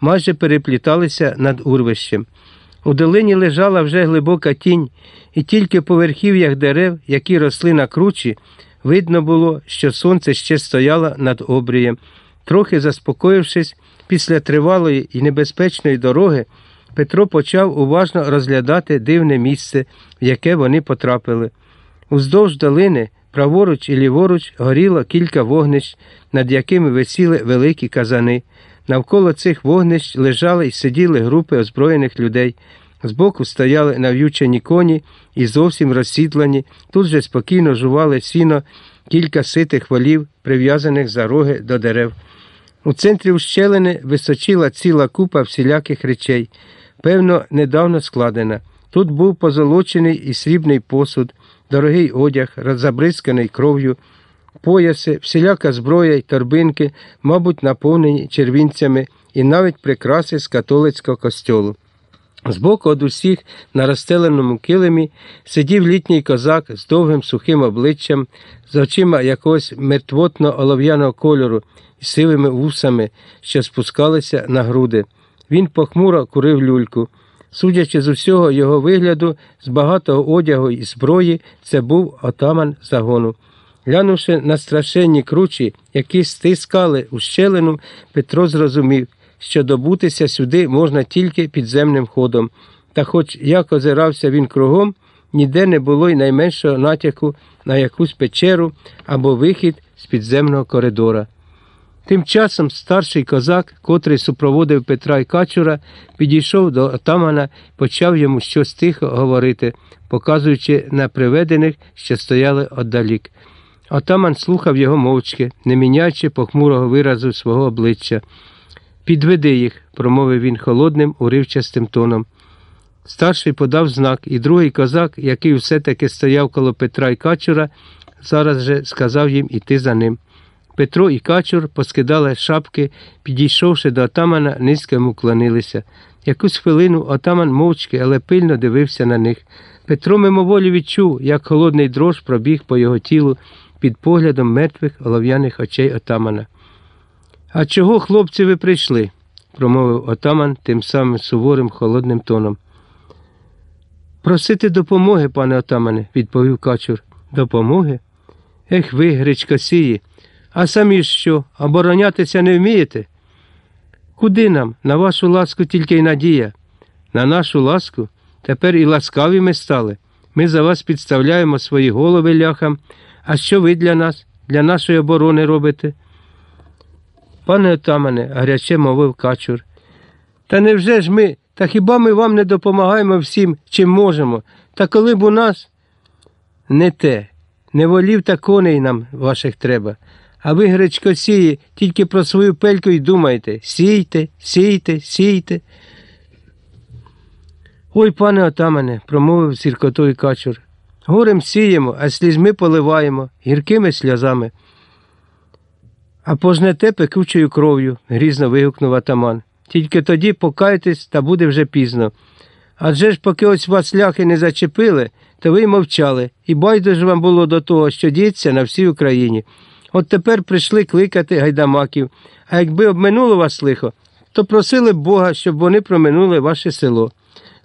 майже перепліталися над урвищем. У долині лежала вже глибока тінь, і тільки по верхів'ях дерев, які росли на кручі, видно було, що сонце ще стояло над обрієм. Трохи заспокоївшись після тривалої і небезпечної дороги, Петро почав уважно розглядати дивне місце, в яке вони потрапили. Уздовж долини, праворуч і ліворуч, горіло кілька вогнищ, над якими висіли великі казани. Навколо цих вогнищ лежали і сиділи групи озброєних людей. Збоку стояли нав'ючені коні і зовсім розсідлені, тут же спокійно жували сіно кілька ситих волів, прив'язаних за роги до дерев. У центрі ущелини височила ціла купа всіляких речей, певно, недавно складена. Тут був позолочений і срібний посуд, дорогий одяг, забризканий кров'ю, пояси, всіляка зброя й торбинки, мабуть, наповнені червінцями і навіть прикраси з католицького костьолу. Збоку од усіх на розстеленому килимі сидів літній козак з довгим сухим обличчям, з очима якогось мертвотно олов'яного кольору і сивими вусами, що спускалися на груди. Він похмуро курив люльку. Судячи з усього його вигляду, з багатого одягу і зброї, це був отаман загону. Глянувши на страшенні кручі, які стискали у щелину, Петро зрозумів, що добутися сюди можна тільки підземним ходом. Та хоч як озирався він кругом, ніде не було й найменшого натяку на якусь печеру або вихід з підземного коридора. Тим часом старший козак, котрий супроводив Петра і Качура, підійшов до отамана почав йому щось тихо говорити, показуючи на приведених, що стояли отдалік. Отаман слухав його мовчки, не міняючи похмурого виразу свого обличчя. Підведи їх, промовив він холодним, уривчастим тоном. Старший подав знак, і другий козак, який все-таки стояв коло Петра і Качура, зараз же сказав їм іти за ним. Петро і Качур поскидали шапки, підійшовши до отамана, низько йому клонилися. Якусь хвилину отаман мовчки, але пильно дивився на них. Петро мимоволі відчув, як холодний дрож пробіг по його тілу під поглядом мертвих олов'яних очей отамана. А чого, хлопці, ви прийшли? промовив отаман тим самим суворим холодним тоном. Просити допомоги, пане отамане, відповів Качур. Допомоги? Ех ви, гречкосії, а самі що, оборонятися не вмієте? Куди нам? На вашу ласку тільки й надія. На нашу ласку? Тепер і ласкаві ми стали. Ми за вас підставляємо свої голови ляхам. А що ви для нас, для нашої оборони робите? Пане отамане, гаряче мовив Качур. Та невже ж ми, та хіба ми вам не допомагаємо всім, чим можемо? Та коли б у нас не те, не волів та коней нам ваших треба. А ви, гречкосії, тільки про свою пельку й думайте. Сійте, сійте, сійте. Ой, пане отамане, промовив з гіркотою Качур. Горем сіємо, а слізьми поливаємо, гіркими сльозами. А пожнете пекучою кров'ю, грізно вигукнув атаман. Тільки тоді покайтесь, та буде вже пізно. Адже ж, поки ось вас ляхи не зачепили, то ви й мовчали, і байдуже вам було до того, що діється на всій Україні. От тепер прийшли кликати гайдамаків, а якби обминуло вас лихо, то просили б Бога, щоб вони проминули ваше село.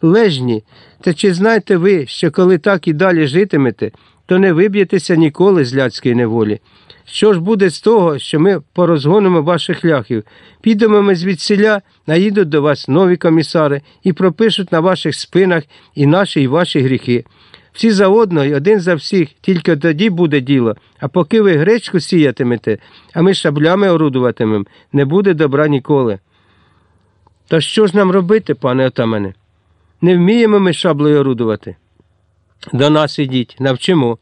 Лежні, та чи знаєте ви, що коли так і далі житимете, то не виб'єтеся ніколи з ляцької неволі? Що ж буде з того, що ми порозгонимо ваших ляхів? Підемо ми звідсіля, наїдуть до вас нові комісари і пропишуть на ваших спинах і наші, і ваші гріхи. Всі за одного і один за всіх, тільки тоді буде діло. А поки ви гречку сіятимете, а ми шаблями орудуватимемо, не буде добра ніколи. Та що ж нам робити, пане отамане? Не вміємо ми шаблею орудувати. До нас ідіть, навчимо.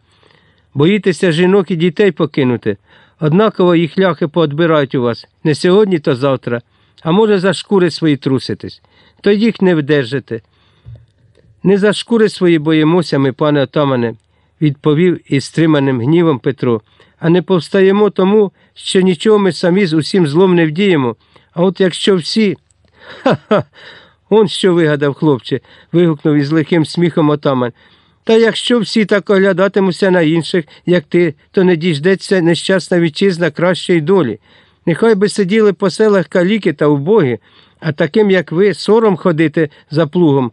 Боїтеся жінок і дітей покинути. Однаково їх ляхи поотбирають у вас не сьогодні, то завтра, а може за шкури свої труситись, то їх не вдержите. Не за шкури свої боїмося ми, пане отамане, відповів із стриманим гнівом Петро, а не повстаємо тому, що нічого ми самі з усім злом не вдіємо. А от якщо всі. Ха-ха. Он що вигадав, хлопче, вигукнув із лихим сміхом отаман. Та якщо всі так оглядатимуться на інших, як ти, то не діждеться нещасна вітчизна кращої долі. Нехай би сиділи по селах каліки та убоги, А таким, як ви, сором ходити за плугом,